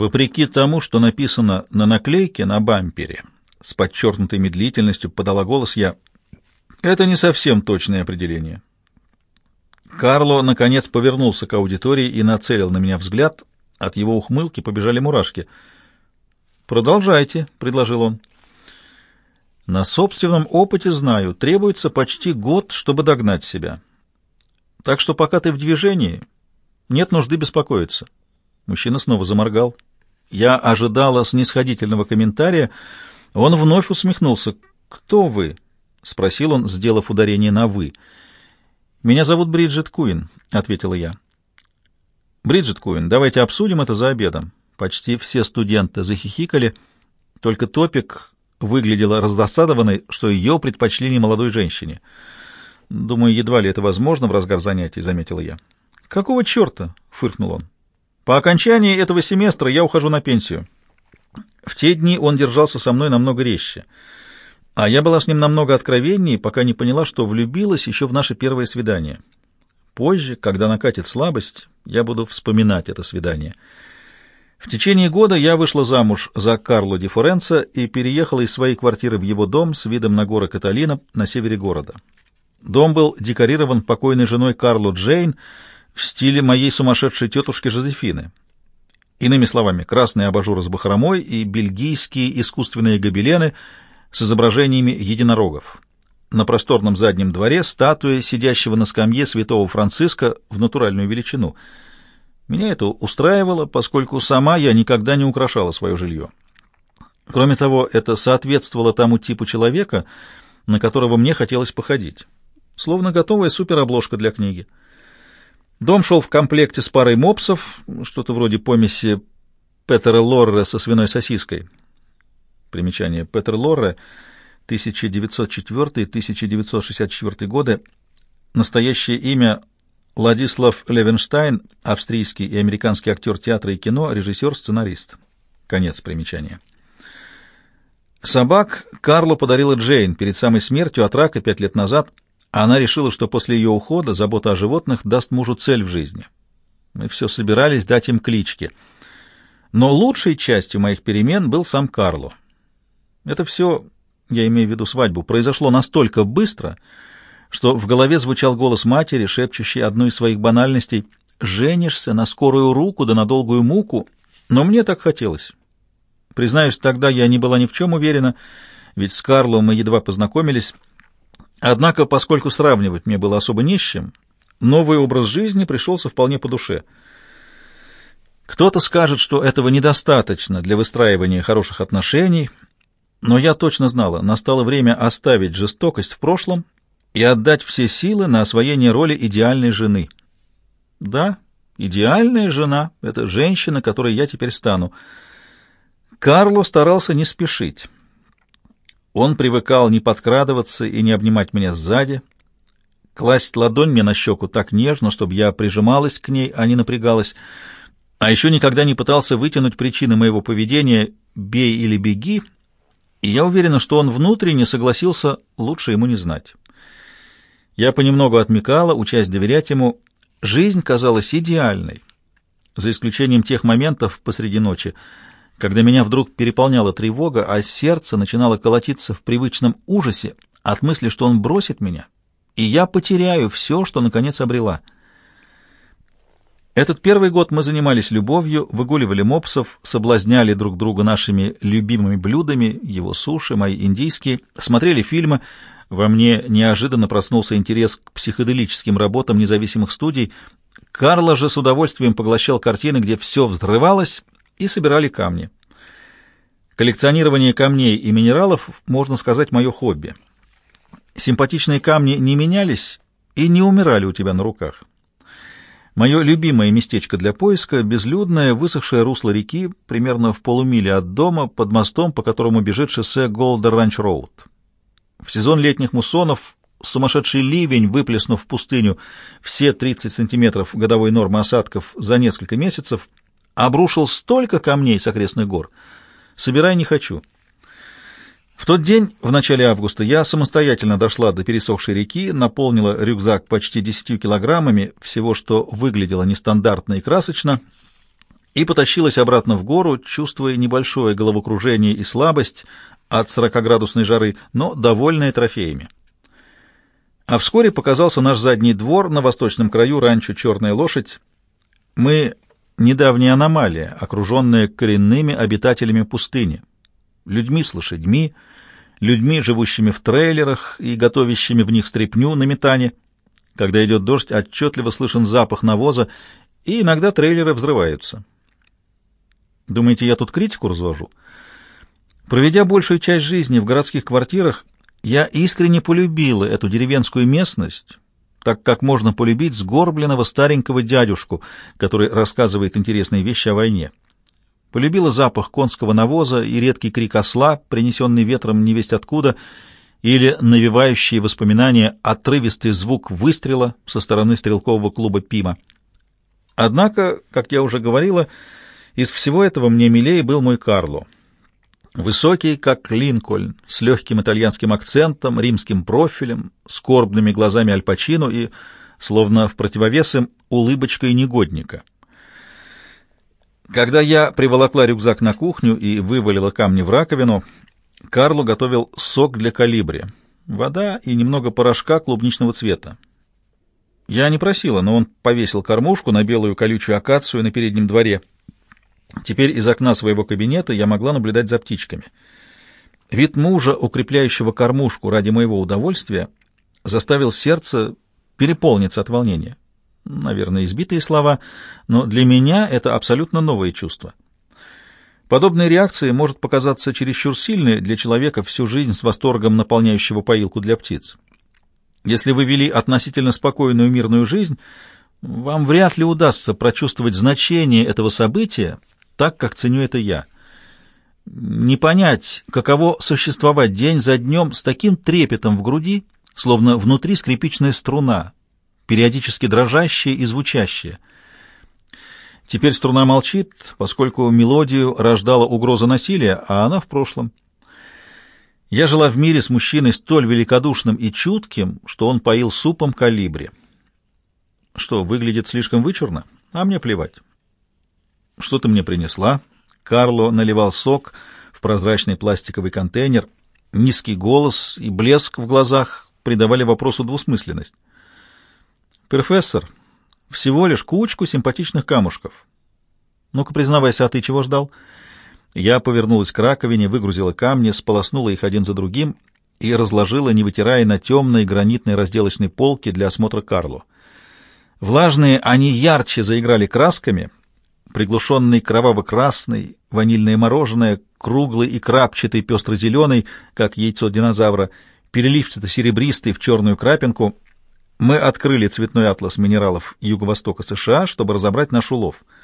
Вопреки тому, что написано на наклейке на бампере, с подчеркнутой медлительностью подала голос я, это не совсем точное определение. Карло, наконец, повернулся к аудитории и нацелил на меня взгляд. От его ухмылки побежали мурашки. «Продолжайте», — предложил он. «На собственном опыте знаю, требуется почти год, чтобы догнать себя. Так что пока ты в движении, нет нужды беспокоиться». Мужчина снова заморгал. Я ожидала снисходительного комментария. Он вновь усмехнулся. «Кто вы?» — спросил он, сделав ударение на «вы». «Меня зовут Бриджит Куин», — ответила я. «Бриджит Куин, давайте обсудим это за обедом». Почти все студенты захихикали, только Топик выглядела раздосадованной, что ее предпочли не молодой женщине. «Думаю, едва ли это возможно в разгар занятий», — заметила я. «Какого черта?» — фыркнул он. «По окончании этого семестра я ухожу на пенсию». В те дни он держался со мной намного резче — а я была с ним намного откровеннее, пока не поняла, что влюбилась еще в наше первое свидание. Позже, когда накатит слабость, я буду вспоминать это свидание. В течение года я вышла замуж за Карло Ди Форенцо и переехала из своей квартиры в его дом с видом на горы Каталина на севере города. Дом был декорирован покойной женой Карло Джейн в стиле моей сумасшедшей тетушки Жозефины. Иными словами, красные абажуры с бахромой и бельгийские искусственные гобелены — с изображениями единорогов. На просторном заднем дворе статуя сидящего на скамье святого Франциска в натуральную величину. Меня это устраивало, поскольку сама я никогда не украшала свое жилье. Кроме того, это соответствовало тому типу человека, на которого мне хотелось походить. Словно готовая суперобложка для книги. Дом шел в комплекте с парой мопсов, что-то вроде помеси Петера Лорре со свиной сосиской. Примечание. Петер Лорре, 1904-1964 годы. Настоящее имя Владислав Левенштайн, австрийский и американский актер театра и кино, режиссер, сценарист. Конец примечания. Собак Карло подарила Джейн перед самой смертью от рака пять лет назад. Она решила, что после ее ухода забота о животных даст мужу цель в жизни. Мы все собирались дать им клички. Но лучшей частью моих перемен был сам Карло. Это все, я имею в виду свадьбу, произошло настолько быстро, что в голове звучал голос матери, шепчущий одну из своих банальностей «Женишься на скорую руку да на долгую муку», но мне так хотелось. Признаюсь, тогда я не была ни в чем уверена, ведь с Карлом мы едва познакомились. Однако, поскольку сравнивать мне было особо не с чем, новый образ жизни пришелся вполне по душе. Кто-то скажет, что этого недостаточно для выстраивания хороших отношений — но я точно знала, настало время оставить жестокость в прошлом и отдать все силы на освоение роли идеальной жены. Да, идеальная жена — это женщина, которой я теперь стану. Карло старался не спешить. Он привыкал не подкрадываться и не обнимать меня сзади, класть ладонь мне на щеку так нежно, чтобы я прижималась к ней, а не напрягалась, а еще никогда не пытался вытянуть причины моего поведения «бей или беги», и я уверена, что он внутренне согласился, лучше ему не знать. Я понемногу отмекала, учась доверять ему. Жизнь казалась идеальной, за исключением тех моментов посреди ночи, когда меня вдруг переполняла тревога, а сердце начинало колотиться в привычном ужасе от мысли, что он бросит меня, и я потеряю все, что наконец обрела — этот первый год мы занимались любовью, выгуливали мопсов, соблазняли друг друга нашими любимыми блюдами, его суши, мои индийские, смотрели фильмы. Во мне неожиданно проснулся интерес к психоделическим работам независимых студий. Карло же с удовольствием поглощал картины, где все взрывалось, и собирали камни. Коллекционирование камней и минералов, можно сказать, мое хобби. Симпатичные камни не менялись и не умирали у тебя на руках. Мое любимое местечко для поиска — безлюдное, высохшее русло реки, примерно в полумиле от дома, под мостом, по которому бежит шоссе Голдер Ранч Роуд. В сезон летних муссонов сумасшедший ливень, выплеснув в пустыню все 30 сантиметров годовой нормы осадков за несколько месяцев, обрушил столько камней с окрестных гор. Собирай не хочу. В тот день, в начале августа, я самостоятельно дошла до пересохшей реки, наполнила рюкзак почти 10 килограммами всего, что выглядело нестандартно и красочно, и потащилась обратно в гору, чувствуя небольшое головокружение и слабость от 40-градусной жары, но довольная трофеями. А вскоре показался наш задний двор на восточном краю ранчо «Черная лошадь». Мы — недавняя аномалия, окруженная коренными обитателями пустыни, людьми с лошадьми, людьми, живущими в трейлерах и готовящими в них стряпню на метане. Когда идет дождь, отчетливо слышен запах навоза, и иногда трейлеры взрываются. Думаете, я тут критику развожу? Проведя большую часть жизни в городских квартирах, я искренне полюбила эту деревенскую местность, так как можно полюбить сгорбленного старенького дядюшку, который рассказывает интересные вещи о войне. Полюбила запах конского навоза и редкий крик осла, принесенный ветром невесть откуда, или навевающие воспоминания отрывистый звук выстрела со стороны стрелкового клуба «Пима». Однако, как я уже говорила, из всего этого мне милее был мой Карло — Высокий, как Линкольн, с легким итальянским акцентом, римским профилем, скорбными глазами Аль Пачино и, словно в противовес им, улыбочкой негодника. Когда я приволокла рюкзак на кухню и вывалила камни в раковину, Карло готовил сок для калибри, вода и немного порошка клубничного цвета. Я не просила, но он повесил кормушку на белую колючую акацию на переднем дворе — Теперь из окна своего кабинета я могла наблюдать за птичками. Вид мужа, укрепляющего кормушку ради моего удовольствия, заставил сердце переполниться от волнения. Наверное, избитые слова, но для меня это абсолютно новое чувство. Подобные реакции может показаться чересчур сильной для человека всю жизнь с восторгом наполняющего поилку для птиц. Если вы вели относительно спокойную мирную жизнь, вам вряд ли удастся прочувствовать значение этого события так, как ценю это я. Не понять, каково существовать день за днем с таким трепетом в груди, словно внутри скрипичная струна, периодически дрожащая и звучащая. Теперь струна молчит, поскольку мелодию рождала угроза насилия, а она в прошлом. Я жила в мире с мужчиной столь великодушным и чутким, что он поил супом калибри. Что, выглядит слишком вычурно? А мне плевать. «Что ты мне принесла?» Карло наливал сок в прозрачный пластиковый контейнер. Низкий голос и блеск в глазах придавали вопросу двусмысленность. «Профессор, всего лишь кучку симпатичных камушков. Ну-ка, признавайся, а ты чего ждал?» Я повернулась к раковине, выгрузила камни, сполоснула их один за другим и разложила, не вытирая, на темной гранитной разделочной полке для осмотра Карло. Влажные они ярче заиграли красками — приглушенный кроваво-красный, ванильное мороженое, круглый и крапчатый пестро-зеленый, как яйцо динозавра, переливчато-серебристый в черную крапинку, мы открыли цветной атлас минералов Юго-Востока США, чтобы разобрать наш улов —